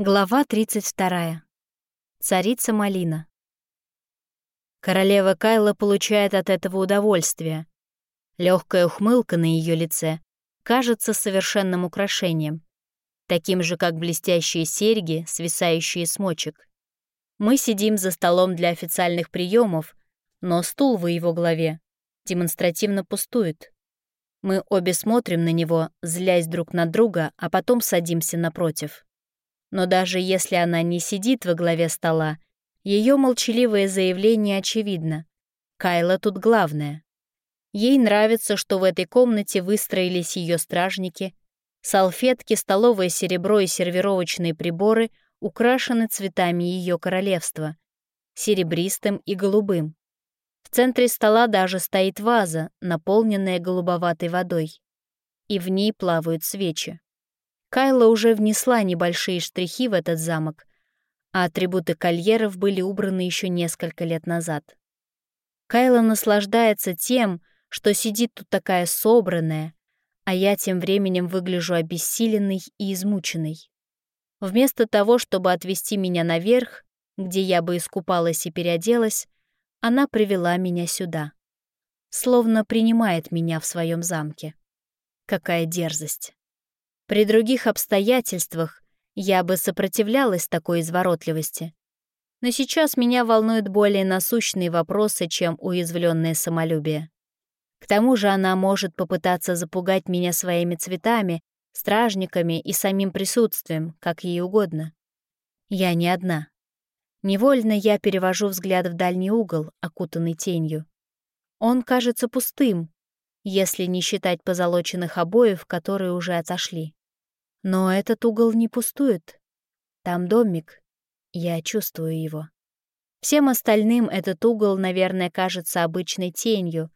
Глава 32. Царица Малина. Королева Кайла получает от этого удовольствие. Легкая ухмылка на ее лице кажется совершенным украшением, таким же, как блестящие серьги, свисающие с мочек. Мы сидим за столом для официальных приемов, но стул в его главе демонстративно пустует. Мы обе смотрим на него, злясь друг на друга, а потом садимся напротив. Но даже если она не сидит во главе стола, ее молчаливое заявление очевидно. Кайла тут главная. Ей нравится, что в этой комнате выстроились ее стражники. Салфетки, столовое серебро и сервировочные приборы украшены цветами ее королевства — серебристым и голубым. В центре стола даже стоит ваза, наполненная голубоватой водой. И в ней плавают свечи. Кайла уже внесла небольшие штрихи в этот замок, а атрибуты кольеров были убраны еще несколько лет назад. Кайла наслаждается тем, что сидит тут такая собранная, а я тем временем выгляжу обессиленной и измученной. Вместо того, чтобы отвести меня наверх, где я бы искупалась и переоделась, она привела меня сюда. Словно принимает меня в своем замке. Какая дерзость. При других обстоятельствах я бы сопротивлялась такой изворотливости. Но сейчас меня волнуют более насущные вопросы, чем уязвленное самолюбие. К тому же она может попытаться запугать меня своими цветами, стражниками и самим присутствием, как ей угодно. Я не одна. Невольно я перевожу взгляд в дальний угол, окутанный тенью. Он кажется пустым, если не считать позолоченных обоев, которые уже отошли. Но этот угол не пустует. Там домик. Я чувствую его. Всем остальным этот угол, наверное, кажется обычной тенью,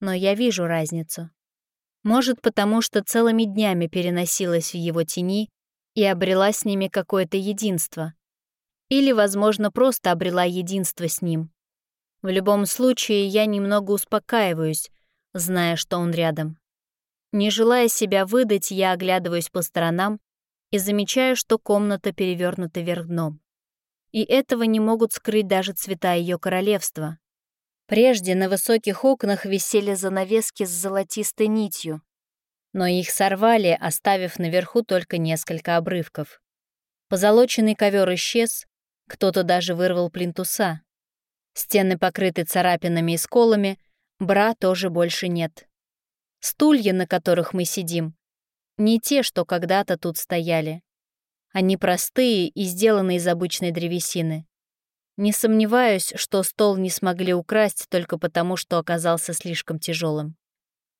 но я вижу разницу. Может, потому что целыми днями переносилась в его тени и обрела с ними какое-то единство. Или, возможно, просто обрела единство с ним. В любом случае, я немного успокаиваюсь, зная, что он рядом. Не желая себя выдать, я оглядываюсь по сторонам и замечаю, что комната перевернута вверх дном. И этого не могут скрыть даже цвета ее королевства. Прежде на высоких окнах висели занавески с золотистой нитью, но их сорвали, оставив наверху только несколько обрывков. Позолоченный ковер исчез, кто-то даже вырвал плинтуса. Стены покрыты царапинами и сколами, бра тоже больше нет. Стулья, на которых мы сидим, не те, что когда-то тут стояли. Они простые и сделаны из обычной древесины. Не сомневаюсь, что стол не смогли украсть только потому, что оказался слишком тяжелым.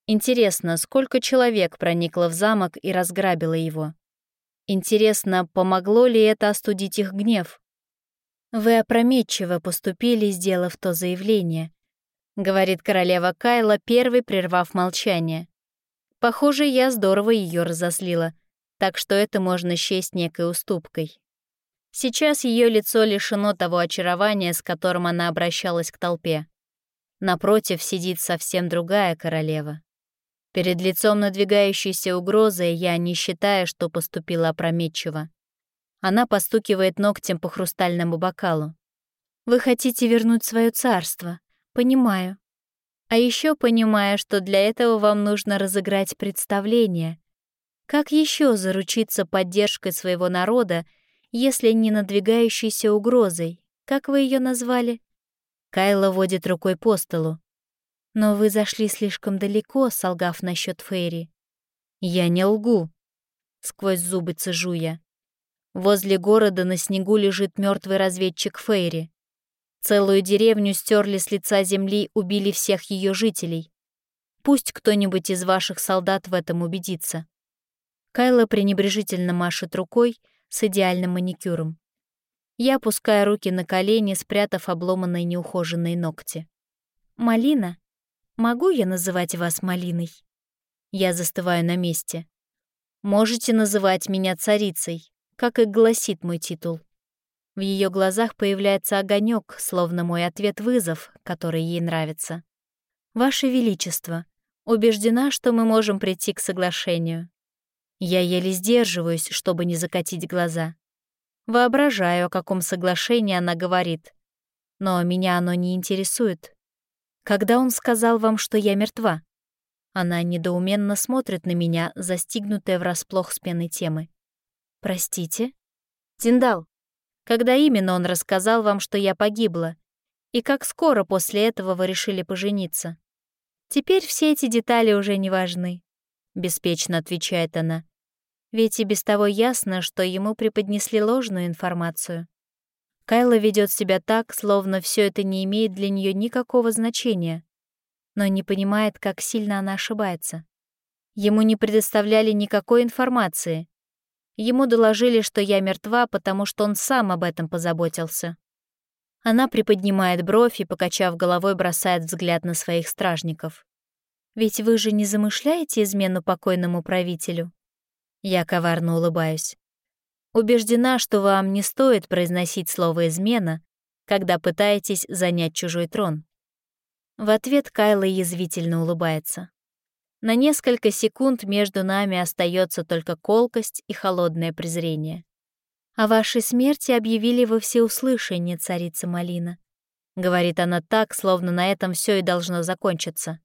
Интересно, сколько человек проникло в замок и разграбило его? Интересно, помогло ли это остудить их гнев? Вы опрометчиво поступили, сделав то заявление, — говорит королева Кайла, первой прервав молчание. Похоже, я здорово ее разозлила, так что это можно счесть некой уступкой. Сейчас ее лицо лишено того очарования, с которым она обращалась к толпе. Напротив сидит совсем другая королева. Перед лицом надвигающейся угрозы я не считаю, что поступила опрометчиво. Она постукивает ногтем по хрустальному бокалу. «Вы хотите вернуть свое царство», Понимаю. А еще понимаю, что для этого вам нужно разыграть представление. Как еще заручиться поддержкой своего народа, если не надвигающейся угрозой? Как вы ее назвали? Кайла водит рукой по столу. Но вы зашли слишком далеко, солгав насчет Фейри. Я не лгу. Сквозь зубы цежу я. Возле города на снегу лежит мертвый разведчик Фейри. Целую деревню стерли с лица земли, убили всех ее жителей. Пусть кто-нибудь из ваших солдат в этом убедится. Кайла пренебрежительно машет рукой с идеальным маникюром. Я опускаю руки на колени, спрятав обломанные неухоженные ногти. «Малина? Могу я называть вас Малиной?» Я застываю на месте. «Можете называть меня царицей, как и гласит мой титул». В ее глазах появляется огонек, словно мой ответ-вызов, который ей нравится. «Ваше Величество, убеждена, что мы можем прийти к соглашению». Я еле сдерживаюсь, чтобы не закатить глаза. Воображаю, о каком соглашении она говорит. Но меня оно не интересует. Когда он сказал вам, что я мертва? Она недоуменно смотрит на меня, застигнутая врасплох с пеной темы. Простите? Тиндал, когда именно он рассказал вам, что я погибла? И как скоро после этого вы решили пожениться? Теперь все эти детали уже не важны, беспечно отвечает она. Ведь и без того ясно, что ему преподнесли ложную информацию. Кайла ведет себя так, словно все это не имеет для нее никакого значения, но не понимает, как сильно она ошибается. Ему не предоставляли никакой информации. Ему доложили, что я мертва, потому что он сам об этом позаботился. Она приподнимает бровь и, покачав головой, бросает взгляд на своих стражников. «Ведь вы же не замышляете измену покойному правителю?» Я коварно улыбаюсь. Убеждена, что вам не стоит произносить слово «измена», когда пытаетесь занять чужой трон. В ответ Кайла язвительно улыбается. На несколько секунд между нами остается только колкость и холодное презрение. «О вашей смерти объявили во всеуслышание, царица Малина», — говорит она так, словно на этом все и должно закончиться.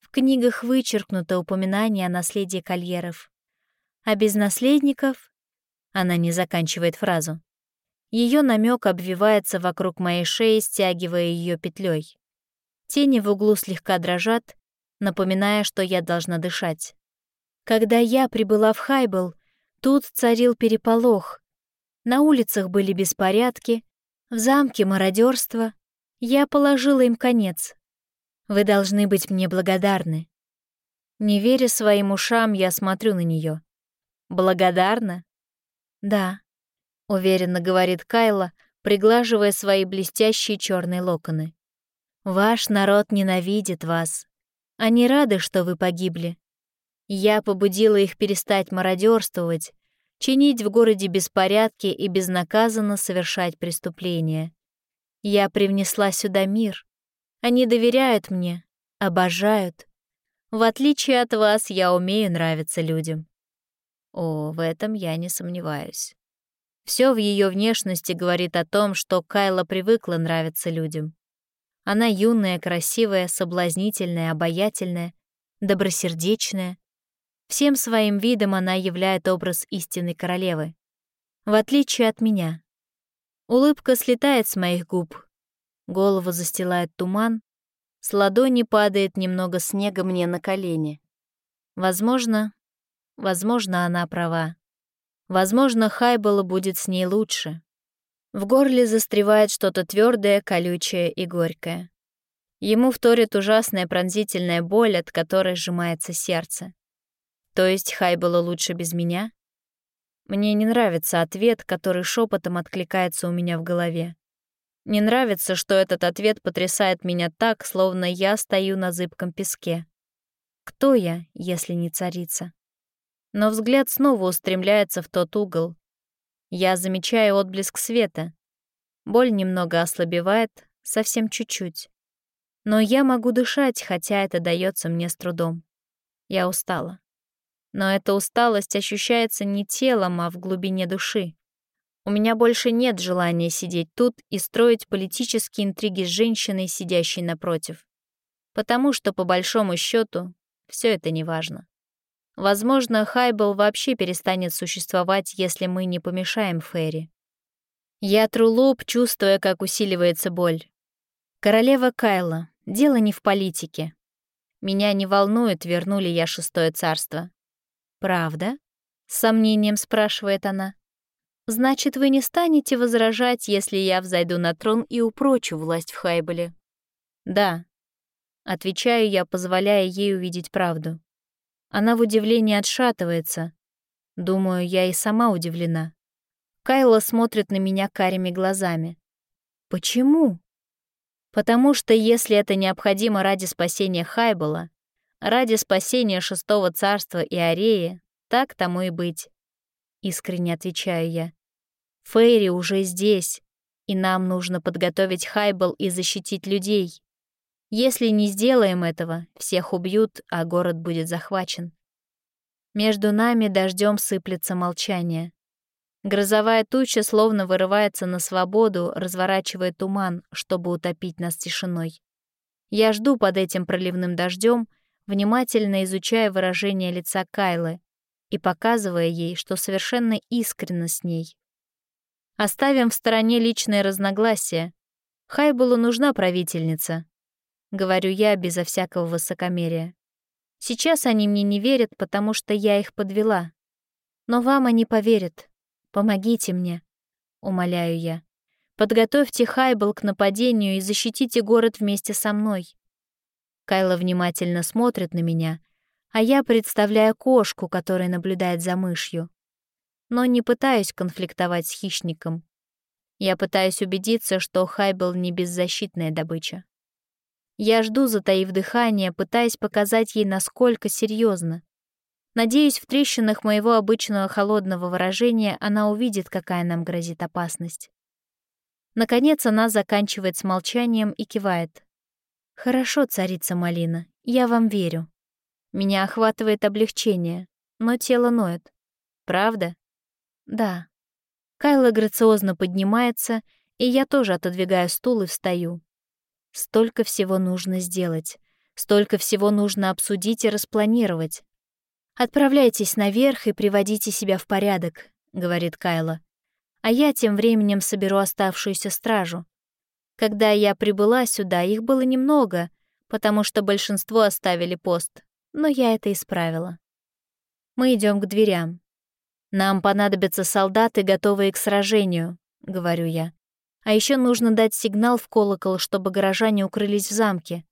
В книгах вычеркнуто упоминание о наследии кольеров. А без наследников она не заканчивает фразу. Ее намек обвивается вокруг моей шеи, стягивая ее петлей. Тени в углу слегка дрожат, напоминая, что я должна дышать. Когда я прибыла в Хайбл, тут царил переполох. На улицах были беспорядки, в замке мародерство. Я положила им конец. Вы должны быть мне благодарны. Не веря своим ушам, я смотрю на нее. Благодарна? «Да», — уверенно говорит Кайла, приглаживая свои блестящие черные локоны. «Ваш народ ненавидит вас. Они рады, что вы погибли. Я побудила их перестать мародерствовать, чинить в городе беспорядки и безнаказанно совершать преступления. Я привнесла сюда мир. Они доверяют мне, обожают. В отличие от вас, я умею нравиться людям. О, в этом я не сомневаюсь. Все в ее внешности говорит о том, что Кайла привыкла нравиться людям. Она юная, красивая, соблазнительная, обаятельная, добросердечная. Всем своим видом она являет образ истинной королевы. В отличие от меня. Улыбка слетает с моих губ. Голову застилает туман. С ладони падает немного снега мне на колени. Возможно, Возможно, она права. Возможно, Хайбола будет с ней лучше. В горле застревает что-то твердое, колючее и горькое. Ему вторит ужасная пронзительная боль, от которой сжимается сердце. То есть Хайбола лучше без меня? Мне не нравится ответ, который шепотом откликается у меня в голове. Не нравится, что этот ответ потрясает меня так, словно я стою на зыбком песке. Кто я, если не царица? но взгляд снова устремляется в тот угол. Я замечаю отблеск света. Боль немного ослабевает, совсем чуть-чуть. Но я могу дышать, хотя это дается мне с трудом. Я устала. Но эта усталость ощущается не телом, а в глубине души. У меня больше нет желания сидеть тут и строить политические интриги с женщиной, сидящей напротив. Потому что, по большому счету, все это неважно. Возможно, Хайбл вообще перестанет существовать, если мы не помешаем Ферри. Я тру лоб, чувствуя, как усиливается боль. Королева Кайла, дело не в политике. Меня не волнует, верну ли я шестое царство. «Правда?» — с сомнением спрашивает она. «Значит, вы не станете возражать, если я взойду на трон и упрочу власть в Хайбеле?» «Да», — отвечаю я, позволяя ей увидеть правду. Она в удивлении отшатывается. Думаю, я и сама удивлена. Кайла смотрит на меня карими глазами. Почему? Потому что если это необходимо ради спасения Хайбола, ради спасения Шестого Царства и Ареи, так тому и быть. Искренне отвечаю я. Фейри уже здесь, и нам нужно подготовить Хайбол и защитить людей. Если не сделаем этого, всех убьют, а город будет захвачен. Между нами дождем сыплется молчание. Грозовая туча словно вырывается на свободу, разворачивая туман, чтобы утопить нас тишиной. Я жду под этим проливным дождем, внимательно изучая выражение лица Кайлы и показывая ей, что совершенно искренна с ней. Оставим в стороне личные разногласия. Хайбулу нужна правительница, говорю я безо всякого высокомерия. Сейчас они мне не верят, потому что я их подвела. Но вам они поверят. Помогите мне, умоляю я. Подготовьте Хайбл к нападению и защитите город вместе со мной. Кайла внимательно смотрит на меня, а я представляю кошку, которая наблюдает за мышью. Но не пытаюсь конфликтовать с хищником. Я пытаюсь убедиться, что Хайбл не беззащитная добыча. Я жду, затаив дыхание, пытаясь показать ей, насколько серьезно. Надеюсь, в трещинах моего обычного холодного выражения она увидит, какая нам грозит опасность. Наконец она заканчивает с молчанием и кивает. «Хорошо, царица Малина, я вам верю. Меня охватывает облегчение, но тело ноет. Правда?» «Да». Кайла грациозно поднимается, и я тоже отодвигаю стул и встаю. Столько всего нужно сделать, столько всего нужно обсудить и распланировать. «Отправляйтесь наверх и приводите себя в порядок», — говорит Кайла. «А я тем временем соберу оставшуюся стражу. Когда я прибыла сюда, их было немного, потому что большинство оставили пост, но я это исправила. Мы идем к дверям. Нам понадобятся солдаты, готовые к сражению», — говорю я. А еще нужно дать сигнал в колокол, чтобы горожане укрылись в замке.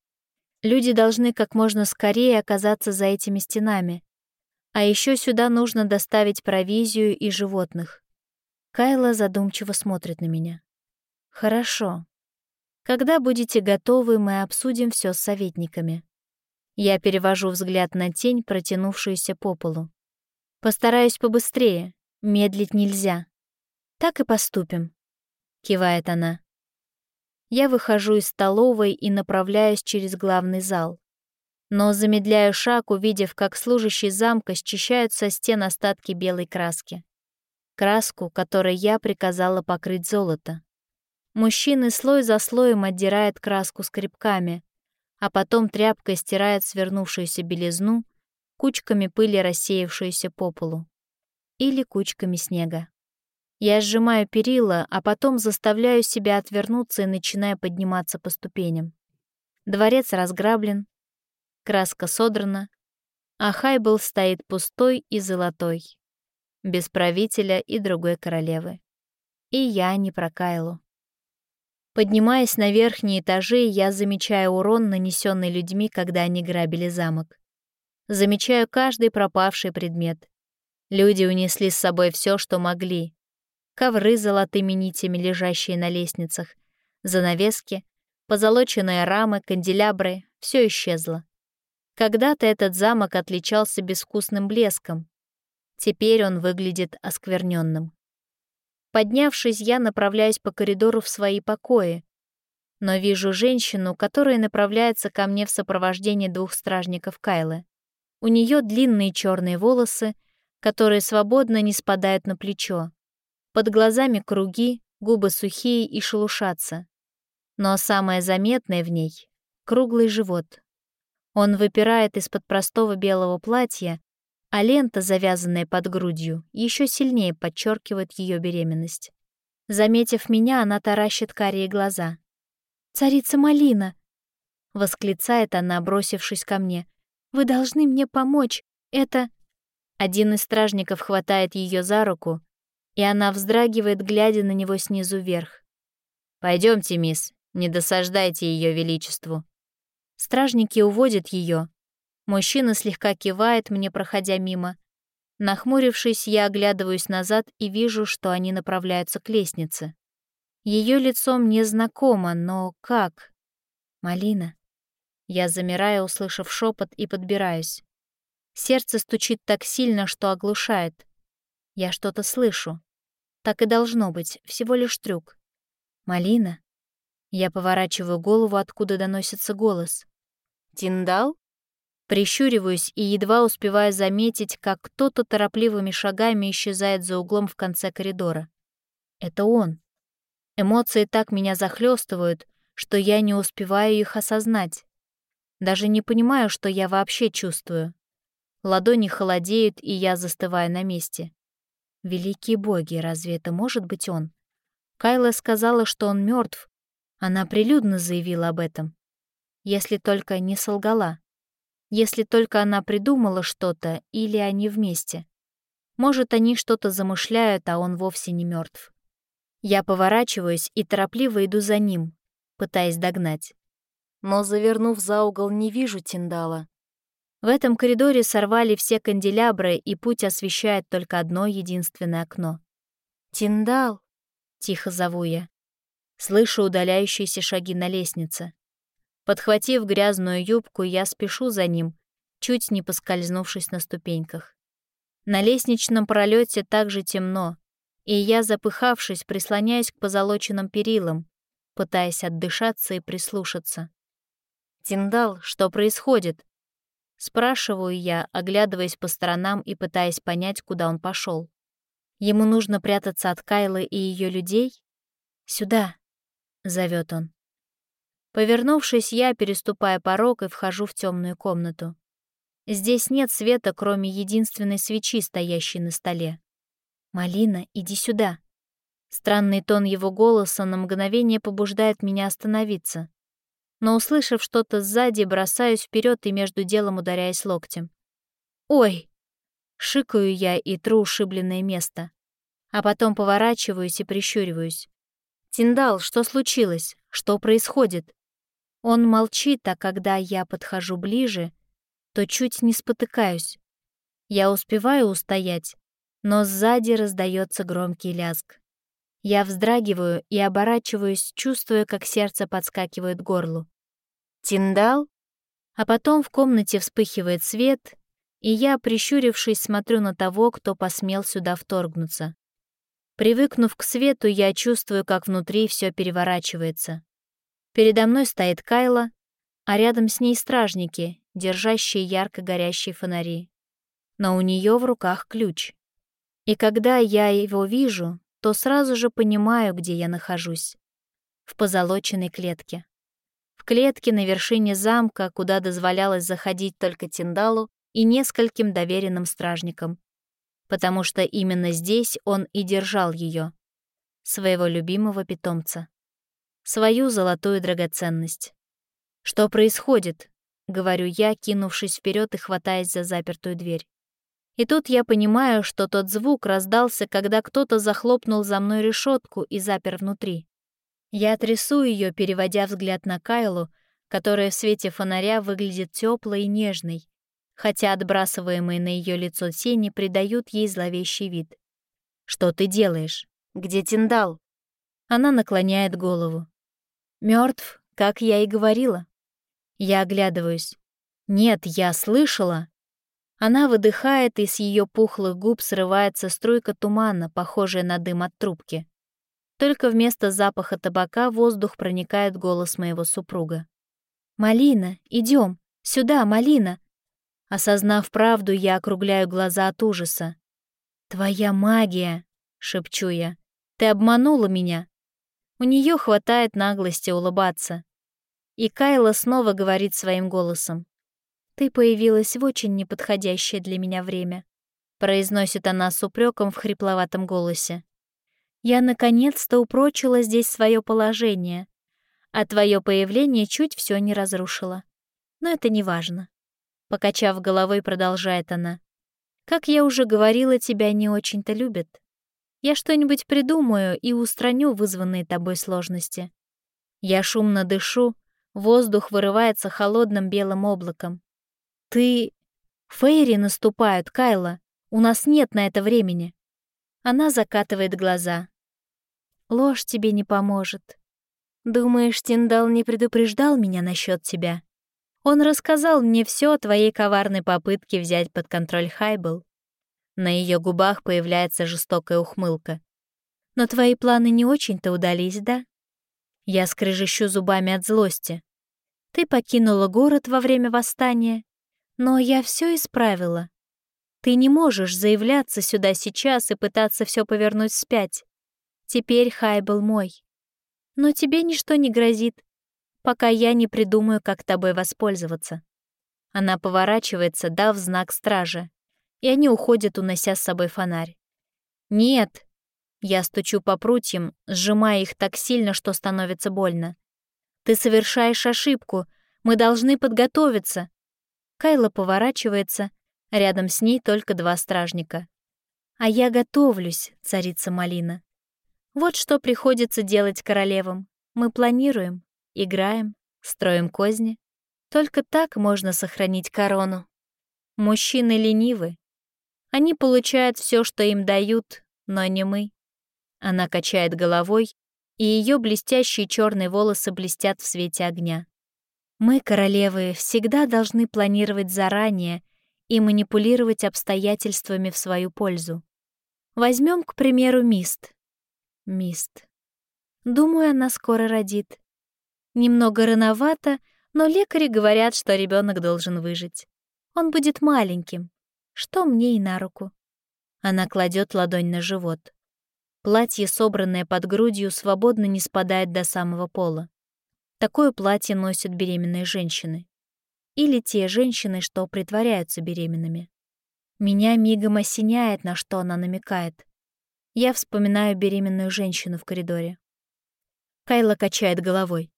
Люди должны как можно скорее оказаться за этими стенами. А еще сюда нужно доставить провизию и животных. Кайла задумчиво смотрит на меня. Хорошо. Когда будете готовы, мы обсудим все с советниками. Я перевожу взгляд на тень, протянувшуюся по полу. Постараюсь побыстрее, медлить нельзя. Так и поступим. — кивает она. Я выхожу из столовой и направляюсь через главный зал. Но замедляю шаг, увидев, как служащие замка счищают со стен остатки белой краски. Краску, которой я приказала покрыть золото. Мужчины слой за слоем отдирают краску скребками, а потом тряпкой стирают свернувшуюся белизну, кучками пыли, рассеявшуюся по полу. Или кучками снега. Я сжимаю перила, а потом заставляю себя отвернуться и начинаю подниматься по ступеням. Дворец разграблен, краска содрана, а Хайбл стоит пустой и золотой, без правителя и другой королевы. И я не про Кайлу. Поднимаясь на верхние этажи, я замечаю урон, нанесенный людьми, когда они грабили замок. Замечаю каждый пропавший предмет. Люди унесли с собой все, что могли, ковры с золотыми нитями, лежащие на лестницах, занавески, позолоченные рамы, канделябры — все исчезло. Когда-то этот замок отличался безвкусным блеском. Теперь он выглядит оскверненным. Поднявшись, я направляюсь по коридору в свои покои, но вижу женщину, которая направляется ко мне в сопровождении двух стражников Кайлы. У нее длинные черные волосы, которые свободно не спадают на плечо. Под глазами круги, губы сухие и шелушатся. Но самое заметное в ней — круглый живот. Он выпирает из-под простого белого платья, а лента, завязанная под грудью, еще сильнее подчеркивает ее беременность. Заметив меня, она таращит карие глаза. «Царица Малина!» — восклицает она, бросившись ко мне. «Вы должны мне помочь! Это...» Один из стражников хватает ее за руку, и она вздрагивает, глядя на него снизу вверх. Пойдемте, мисс, не досаждайте ее величеству». Стражники уводят ее. Мужчина слегка кивает мне, проходя мимо. Нахмурившись, я оглядываюсь назад и вижу, что они направляются к лестнице. Ее лицо мне знакомо, но как? Малина. Я замираю, услышав шепот, и подбираюсь. Сердце стучит так сильно, что оглушает. Я что-то слышу. Так и должно быть, всего лишь трюк. Малина? Я поворачиваю голову, откуда доносится голос. Тиндал? Прищуриваюсь и едва успеваю заметить, как кто-то торопливыми шагами исчезает за углом в конце коридора. Это он. Эмоции так меня захлестывают, что я не успеваю их осознать. Даже не понимаю, что я вообще чувствую. Ладони холодеют, и я застываю на месте. Великие боги, разве это может быть он? Кайла сказала, что он мертв. Она прилюдно заявила об этом. Если только не солгала. Если только она придумала что-то, или они вместе. Может, они что-то замышляют, а он вовсе не мертв. Я поворачиваюсь и торопливо иду за ним, пытаясь догнать. Но, завернув за угол, не вижу Тиндала. В этом коридоре сорвали все канделябры, и путь освещает только одно единственное окно. «Тиндал!» Тихо зову я. Слышу удаляющиеся шаги на лестнице. Подхватив грязную юбку, я спешу за ним, чуть не поскользнувшись на ступеньках. На лестничном пролете также темно, и я, запыхавшись, прислоняюсь к позолоченным перилам, пытаясь отдышаться и прислушаться. «Тиндал, что происходит?» Спрашиваю я, оглядываясь по сторонам и пытаясь понять, куда он пошел. Ему нужно прятаться от Кайлы и ее людей? «Сюда!» — зовет он. Повернувшись, я переступаю порог и вхожу в темную комнату. Здесь нет света, кроме единственной свечи, стоящей на столе. «Малина, иди сюда!» Странный тон его голоса на мгновение побуждает меня остановиться. Но, услышав что-то сзади, бросаюсь вперед и между делом ударяясь локтем. «Ой!» Шикаю я и тру ушибленное место. А потом поворачиваюсь и прищуриваюсь. «Тиндал, что случилось? Что происходит?» Он молчит, а когда я подхожу ближе, то чуть не спотыкаюсь. Я успеваю устоять, но сзади раздается громкий лязг. Я вздрагиваю и оборачиваюсь, чувствуя, как сердце подскакивает к горлу. «Тиндал?» А потом в комнате вспыхивает свет, и я, прищурившись, смотрю на того, кто посмел сюда вторгнуться. Привыкнув к свету, я чувствую, как внутри все переворачивается. Передо мной стоит Кайла, а рядом с ней стражники, держащие ярко горящие фонари. Но у нее в руках ключ. И когда я его вижу, то сразу же понимаю, где я нахожусь. В позолоченной клетке. Клетке на вершине замка, куда дозволялось заходить только Тиндалу и нескольким доверенным стражникам, потому что именно здесь он и держал ее, своего любимого питомца, свою золотую драгоценность. «Что происходит?» — говорю я, кинувшись вперед и хватаясь за запертую дверь. И тут я понимаю, что тот звук раздался, когда кто-то захлопнул за мной решетку и запер внутри. Я трясу ее, переводя взгляд на Кайлу, которая в свете фонаря выглядит теплой и нежной, хотя отбрасываемые на ее лицо тени придают ей зловещий вид. «Что ты делаешь? Где Тиндал?» Она наклоняет голову. Мертв, как я и говорила. Я оглядываюсь. «Нет, я слышала!» Она выдыхает, и с ее пухлых губ срывается струйка тумана, похожая на дым от трубки. Только вместо запаха табака воздух проникает голос моего супруга. «Малина, идем! Сюда, Малина! Осознав правду, я округляю глаза от ужаса. «Твоя магия!» — шепчу я. «Ты обманула меня!» У нее хватает наглости улыбаться. И Кайла снова говорит своим голосом. «Ты появилась в очень неподходящее для меня время», — произносит она с упреком в хрипловатом голосе. «Я наконец-то упрочила здесь свое положение, а твое появление чуть все не разрушило. Но это не важно. Покачав головой, продолжает она. «Как я уже говорила, тебя не очень-то любят. Я что-нибудь придумаю и устраню вызванные тобой сложности. Я шумно дышу, воздух вырывается холодным белым облаком. Ты... Фейри наступают, Кайла. У нас нет на это времени. Она закатывает глаза. Ложь тебе не поможет. Думаешь, Тиндал не предупреждал меня насчет тебя? Он рассказал мне все о твоей коварной попытке взять под контроль Хайбл. На ее губах появляется жестокая ухмылка. Но твои планы не очень-то удались, да? Я скрежещу зубами от злости. Ты покинула город во время восстания, Но я все исправила. Ты не можешь заявляться сюда сейчас и пытаться все повернуть вспять. Теперь Хай был мой. Но тебе ничто не грозит, пока я не придумаю, как тобой воспользоваться. Она поворачивается, дав знак стражи, и они уходят, унося с собой фонарь. «Нет!» Я стучу по прутьям, сжимая их так сильно, что становится больно. «Ты совершаешь ошибку. Мы должны подготовиться». Кайла поворачивается, рядом с ней только два стражника. «А я готовлюсь, царица Малина. Вот что приходится делать королевам. Мы планируем, играем, строим козни. Только так можно сохранить корону. Мужчины ленивы. Они получают все, что им дают, но не мы. Она качает головой, и ее блестящие черные волосы блестят в свете огня. Мы, королевы, всегда должны планировать заранее и манипулировать обстоятельствами в свою пользу. Возьмем, к примеру, Мист. Мист. Думаю, она скоро родит. Немного рановато, но лекари говорят, что ребенок должен выжить. Он будет маленьким, что мне и на руку. Она кладет ладонь на живот. Платье, собранное под грудью, свободно не спадает до самого пола. Такое платье носят беременные женщины. Или те женщины, что притворяются беременными. Меня мигом осеняет, на что она намекает. Я вспоминаю беременную женщину в коридоре. Кайла качает головой.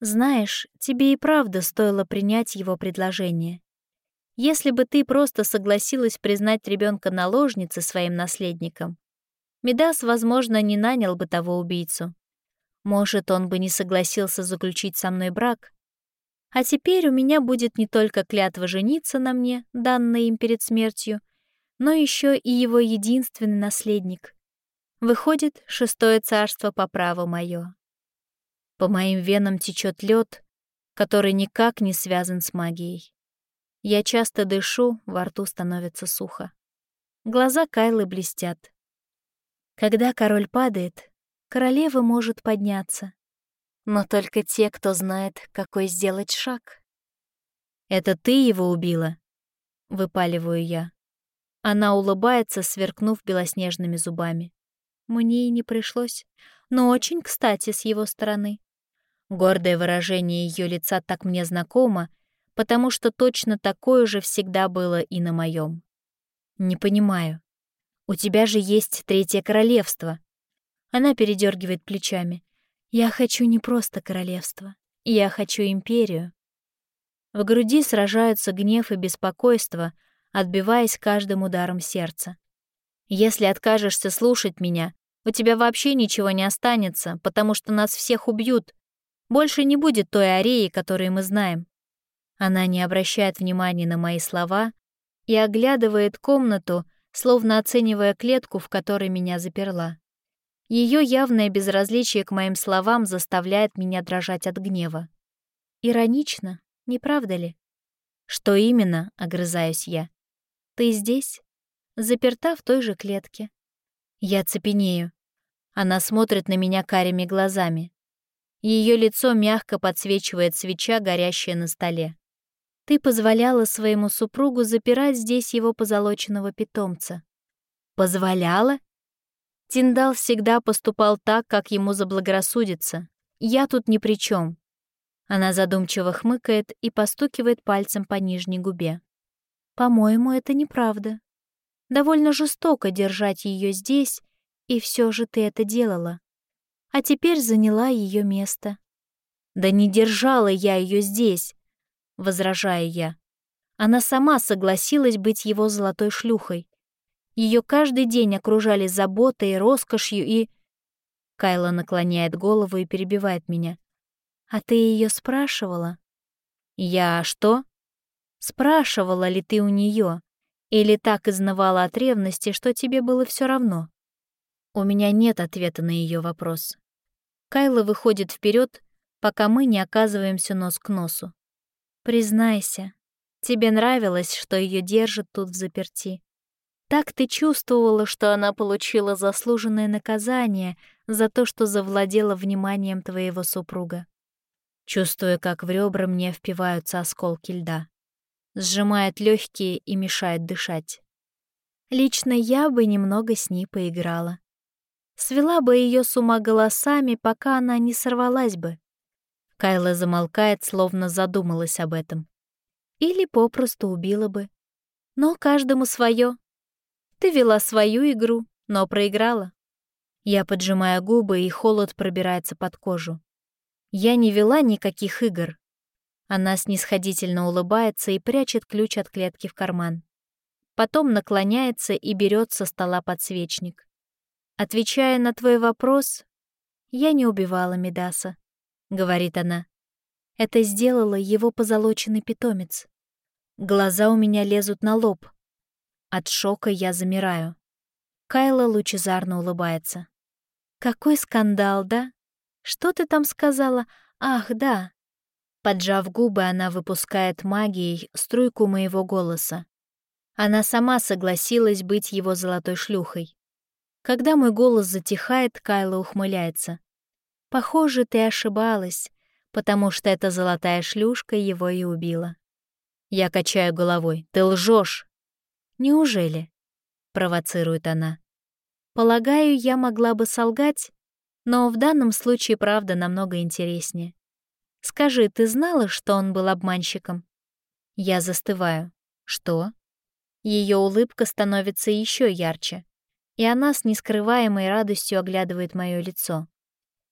«Знаешь, тебе и правда стоило принять его предложение. Если бы ты просто согласилась признать ребенка наложницей своим наследником, Медас, возможно, не нанял бы того убийцу. Может, он бы не согласился заключить со мной брак. А теперь у меня будет не только клятва жениться на мне, данная им перед смертью, но еще и его единственный наследник. Выходит, шестое царство по праву мое. По моим венам течет лед, который никак не связан с магией. Я часто дышу, во рту становится сухо. Глаза Кайлы блестят. Когда король падает, королева может подняться. Но только те, кто знает, какой сделать шаг. «Это ты его убила?» — выпаливаю я. Она улыбается, сверкнув белоснежными зубами. Мне и не пришлось, но очень кстати с его стороны. Гордое выражение ее лица так мне знакомо, потому что точно такое же всегда было и на моем. Не понимаю. У тебя же есть третье королевство. Она передергивает плечами. Я хочу не просто королевство. Я хочу империю. В груди сражаются гнев и беспокойство, отбиваясь каждым ударом сердца. Если откажешься слушать меня, у тебя вообще ничего не останется, потому что нас всех убьют. Больше не будет той ареи, которую мы знаем. Она не обращает внимания на мои слова и оглядывает комнату, словно оценивая клетку, в которой меня заперла. Ее явное безразличие к моим словам заставляет меня дрожать от гнева. Иронично, не правда ли? Что именно, огрызаюсь я. Ты здесь, заперта в той же клетке. Я цепенею. Она смотрит на меня карими глазами. Ее лицо мягко подсвечивает свеча, горящая на столе. Ты позволяла своему супругу запирать здесь его позолоченного питомца. Позволяла? Тиндал всегда поступал так, как ему заблагорассудится. Я тут ни при чем. Она задумчиво хмыкает и постукивает пальцем по нижней губе. По-моему, это неправда. Довольно жестоко держать ее здесь, и все же ты это делала. А теперь заняла ее место. Да не держала я ее здесь. — возражаю я. Она сама согласилась быть его золотой шлюхой. Ее каждый день окружали заботой, роскошью и... Кайла наклоняет голову и перебивает меня. «А ты ее спрашивала?» «Я что?» «Спрашивала ли ты у нее? Или так изнывала от ревности, что тебе было все равно?» У меня нет ответа на ее вопрос. Кайла выходит вперед, пока мы не оказываемся нос к носу. Признайся, тебе нравилось, что ее держат тут в заперти. Так ты чувствовала, что она получила заслуженное наказание за то, что завладела вниманием твоего супруга. Чувствуя, как в ребра мне впиваются осколки льда. Сжимает легкие и мешает дышать. Лично я бы немного с ней поиграла. Свела бы ее с ума голосами, пока она не сорвалась бы. Кайла замолкает, словно задумалась об этом. Или попросту убила бы. Но каждому свое. Ты вела свою игру, но проиграла. Я поджимаю губы, и холод пробирается под кожу. Я не вела никаких игр. Она снисходительно улыбается и прячет ключ от клетки в карман. Потом наклоняется и берет со стола подсвечник. Отвечая на твой вопрос, я не убивала Медаса, говорит она. Это сделала его позолоченный питомец. Глаза у меня лезут на лоб. От шока я замираю. Кайла лучезарно улыбается. «Какой скандал, да? Что ты там сказала? Ах, да!» Поджав губы, она выпускает магией струйку моего голоса. Она сама согласилась быть его золотой шлюхой. Когда мой голос затихает, Кайла ухмыляется. «Похоже, ты ошибалась, потому что эта золотая шлюшка его и убила». Я качаю головой. «Ты лжешь. «Неужели?» — провоцирует она. «Полагаю, я могла бы солгать, но в данном случае правда намного интереснее. Скажи, ты знала, что он был обманщиком?» Я застываю. «Что?» Ее улыбка становится еще ярче, и она с нескрываемой радостью оглядывает мое лицо.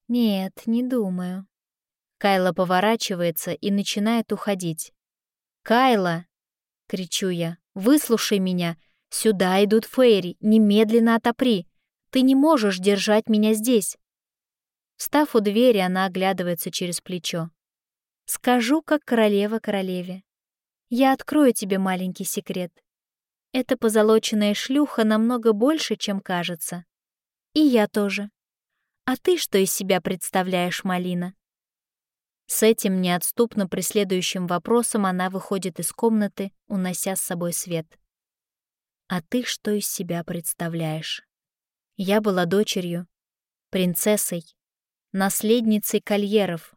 «Нет, не думаю». Кайла поворачивается и начинает уходить. «Кайла!» — кричу я. «Выслушай меня! Сюда идут Фейри! Немедленно отопри! Ты не можешь держать меня здесь!» Встав у двери, она оглядывается через плечо. «Скажу, как королева королеве. Я открою тебе маленький секрет. Эта позолоченная шлюха намного больше, чем кажется. И я тоже. А ты что из себя представляешь, Малина?» С этим неотступно преследующим вопросом она выходит из комнаты, унося с собой свет. «А ты что из себя представляешь?» Я была дочерью, принцессой, наследницей кольеров.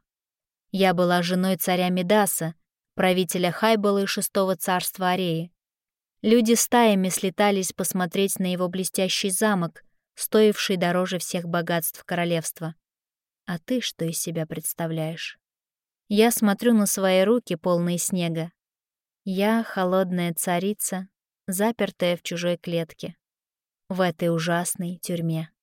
Я была женой царя Медаса, правителя Хайбала и шестого царства Ареи. Люди стаями слетались посмотреть на его блестящий замок, стоивший дороже всех богатств королевства. А ты что из себя представляешь? Я смотрю на свои руки, полные снега. Я холодная царица, запертая в чужой клетке. В этой ужасной тюрьме.